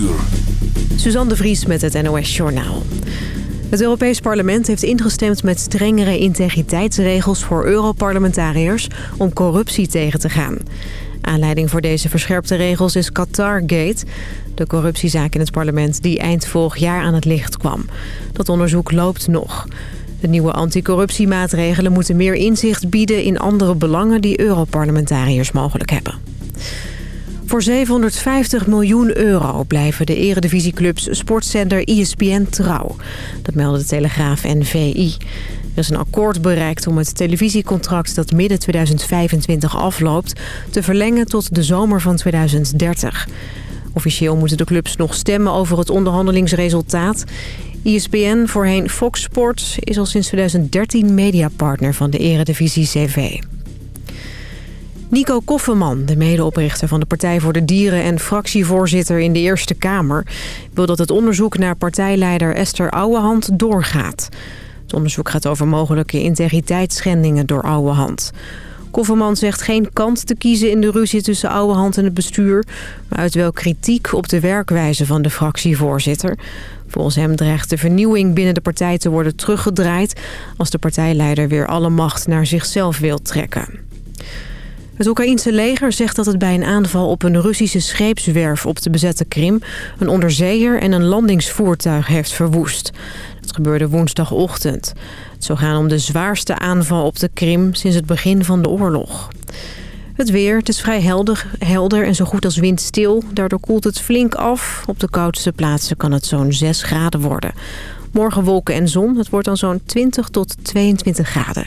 uur. De Vries met het NOS Journaal. Het Europees Parlement heeft ingestemd met strengere integriteitsregels voor Europarlementariërs om corruptie tegen te gaan. Aanleiding voor deze verscherpte regels is Qatargate, de corruptiezaak in het parlement die eind vorig jaar aan het licht kwam. Dat onderzoek loopt nog. De nieuwe anticorruptiemaatregelen moeten meer inzicht bieden in andere belangen die Europarlementariërs mogelijk hebben. Voor 750 miljoen euro blijven de eredivisieclubs sportzender ESPN trouw. Dat melden de Telegraaf en VI. Er is een akkoord bereikt om het televisiecontract dat midden 2025 afloopt... te verlengen tot de zomer van 2030. Officieel moeten de clubs nog stemmen over het onderhandelingsresultaat. ESPN, voorheen Fox Sports, is al sinds 2013 mediapartner van de eredivisie CV. Nico Kofferman, de medeoprichter van de Partij voor de Dieren... en fractievoorzitter in de Eerste Kamer... wil dat het onderzoek naar partijleider Esther Ouwehand doorgaat. Het onderzoek gaat over mogelijke integriteitsschendingen door Ouwehand. Kofferman zegt geen kant te kiezen in de ruzie tussen Ouwehand en het bestuur... maar uit wel kritiek op de werkwijze van de fractievoorzitter. Volgens hem dreigt de vernieuwing binnen de partij te worden teruggedraaid... als de partijleider weer alle macht naar zichzelf wil trekken. Het Oekraïense leger zegt dat het bij een aanval op een Russische scheepswerf op de bezette Krim... een onderzeeër en een landingsvoertuig heeft verwoest. Dat gebeurde woensdagochtend. Het zou gaan om de zwaarste aanval op de Krim sinds het begin van de oorlog. Het weer, het is vrij helder, helder en zo goed als windstil. Daardoor koelt het flink af. Op de koudste plaatsen kan het zo'n 6 graden worden. Morgen wolken en zon. Het wordt dan zo'n 20 tot 22 graden.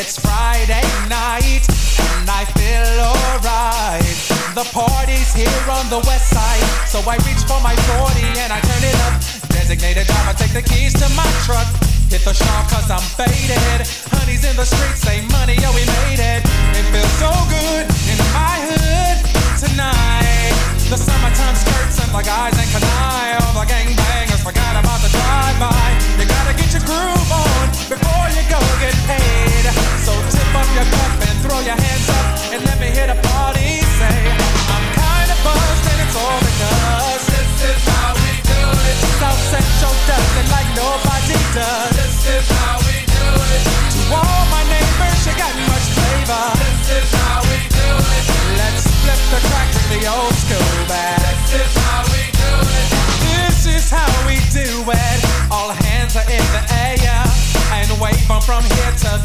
It's Friday night and I feel alright. The party's here on the west side, so I reach for my 40 and I turn it up. Designated driver, take the keys to my truck. Hit the shop cause I'm faded. Honey's in the streets, say money, yo, we made it. It feels so good in my hood tonight. The summertime skirts and the guys in Kanai. All the gangbangers forgot about the drive-by.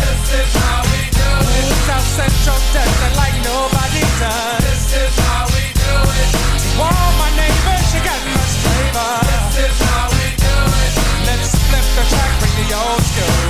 This is how we do it. South Central like nobody does. This is how we do it. All my neighbors, got flavor. This is how we do it. Let's flip the track, bring the old school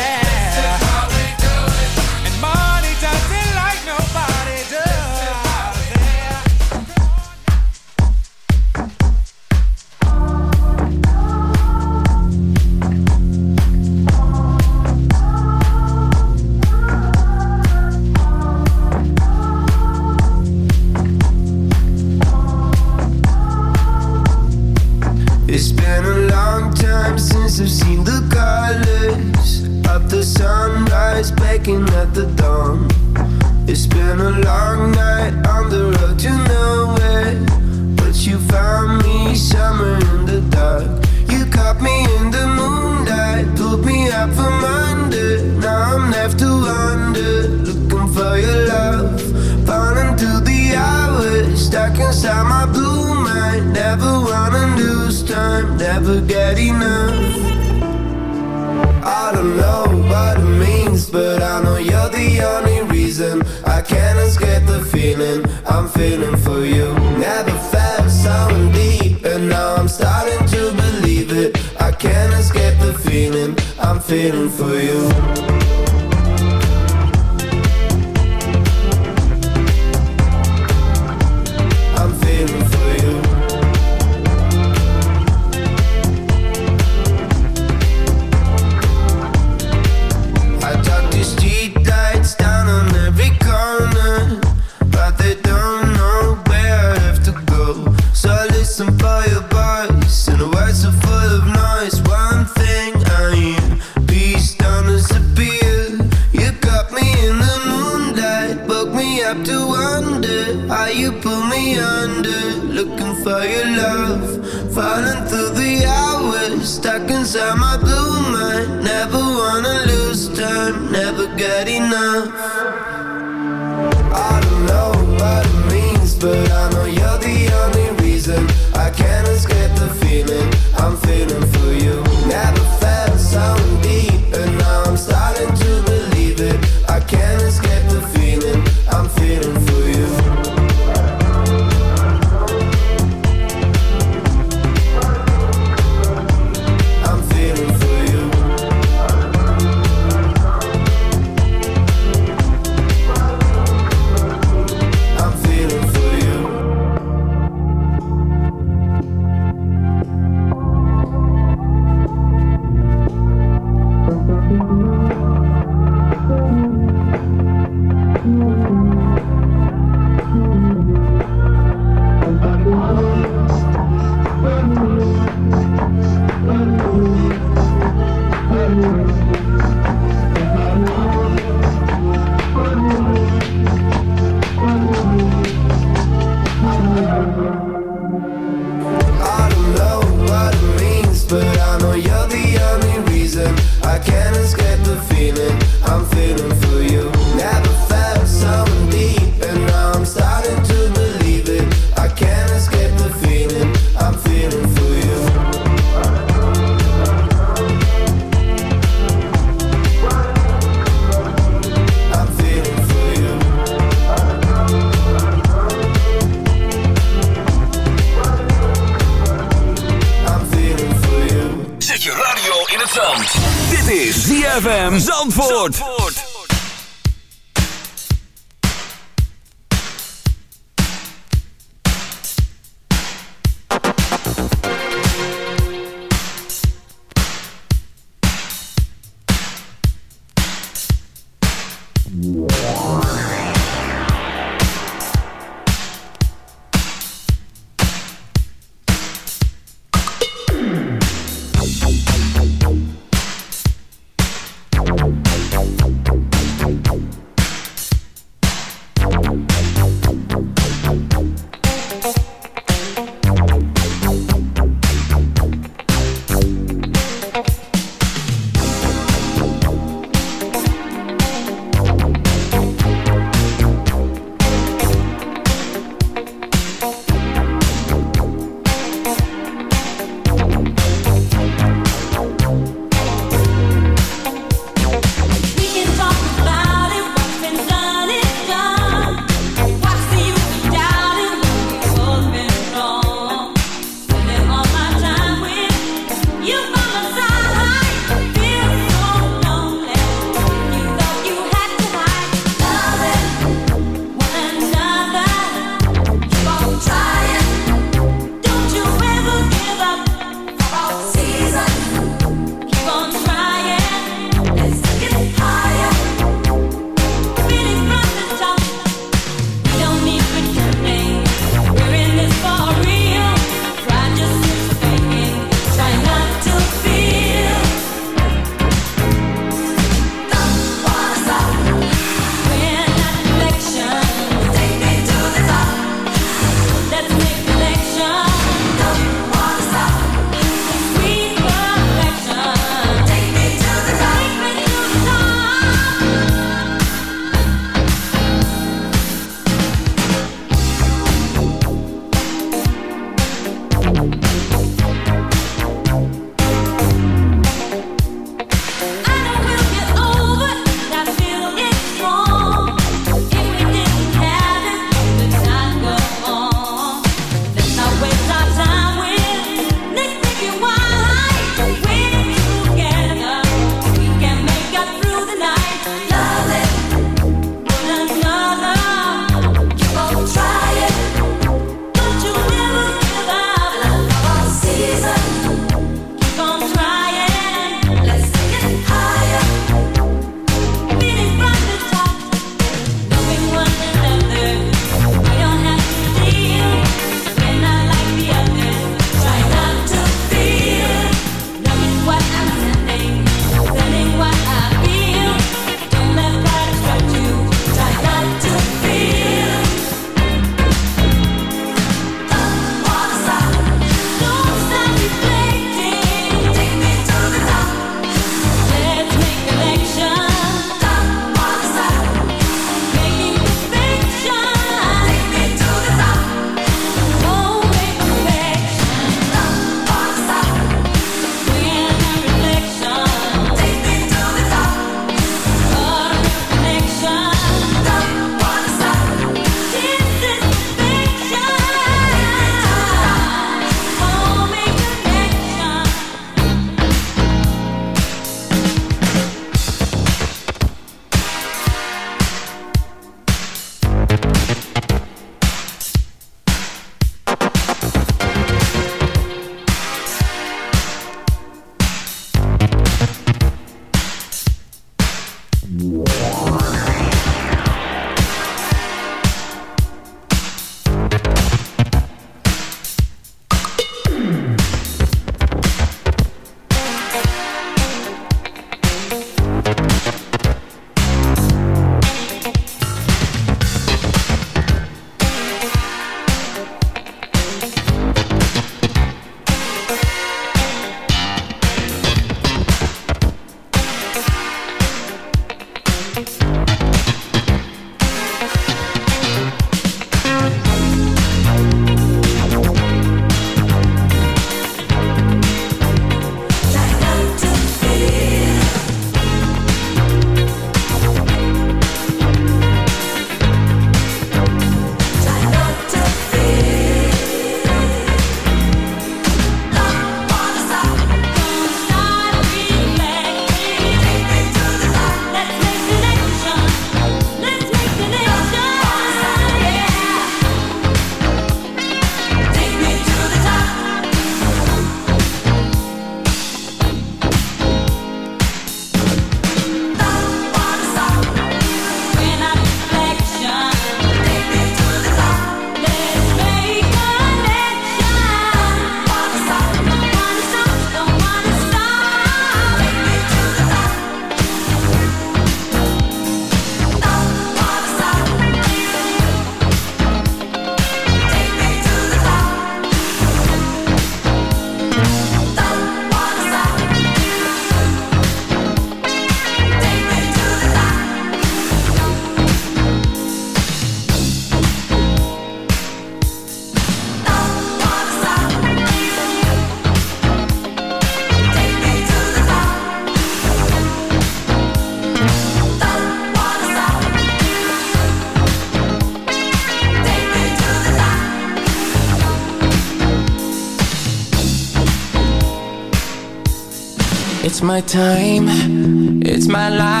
It's my time, it's my life.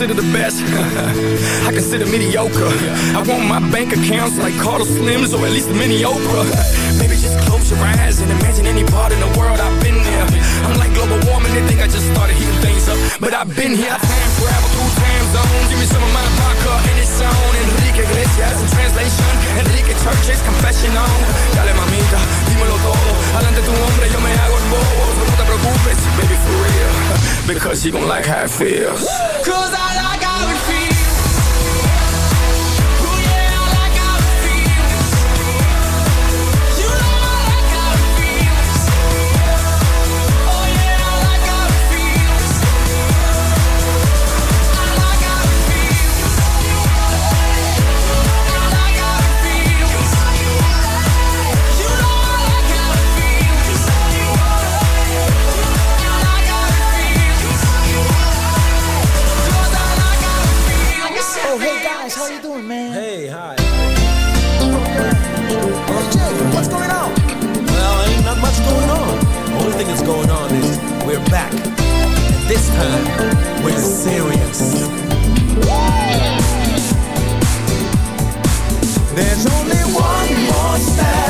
Consider the best? I consider mediocre. I want my bank accounts like Carlos Slims or at least mini Oprah. Maybe just close your eyes and imagine any part in the world I've been there. I'm like global warming, they think I just started heating things up. But I've been here, I time travel through time zones. Give me some of my vodka and it's on. Enrique Iglesias in translation. Enrique Church's confession on. Dale mamita, dímelo todo. Adelante tu hombre, yo me hago el bobo. No te preocupes, baby, for real. Because you gon' like how it feels. Cause I like back. This time, we're serious. There's only one more step.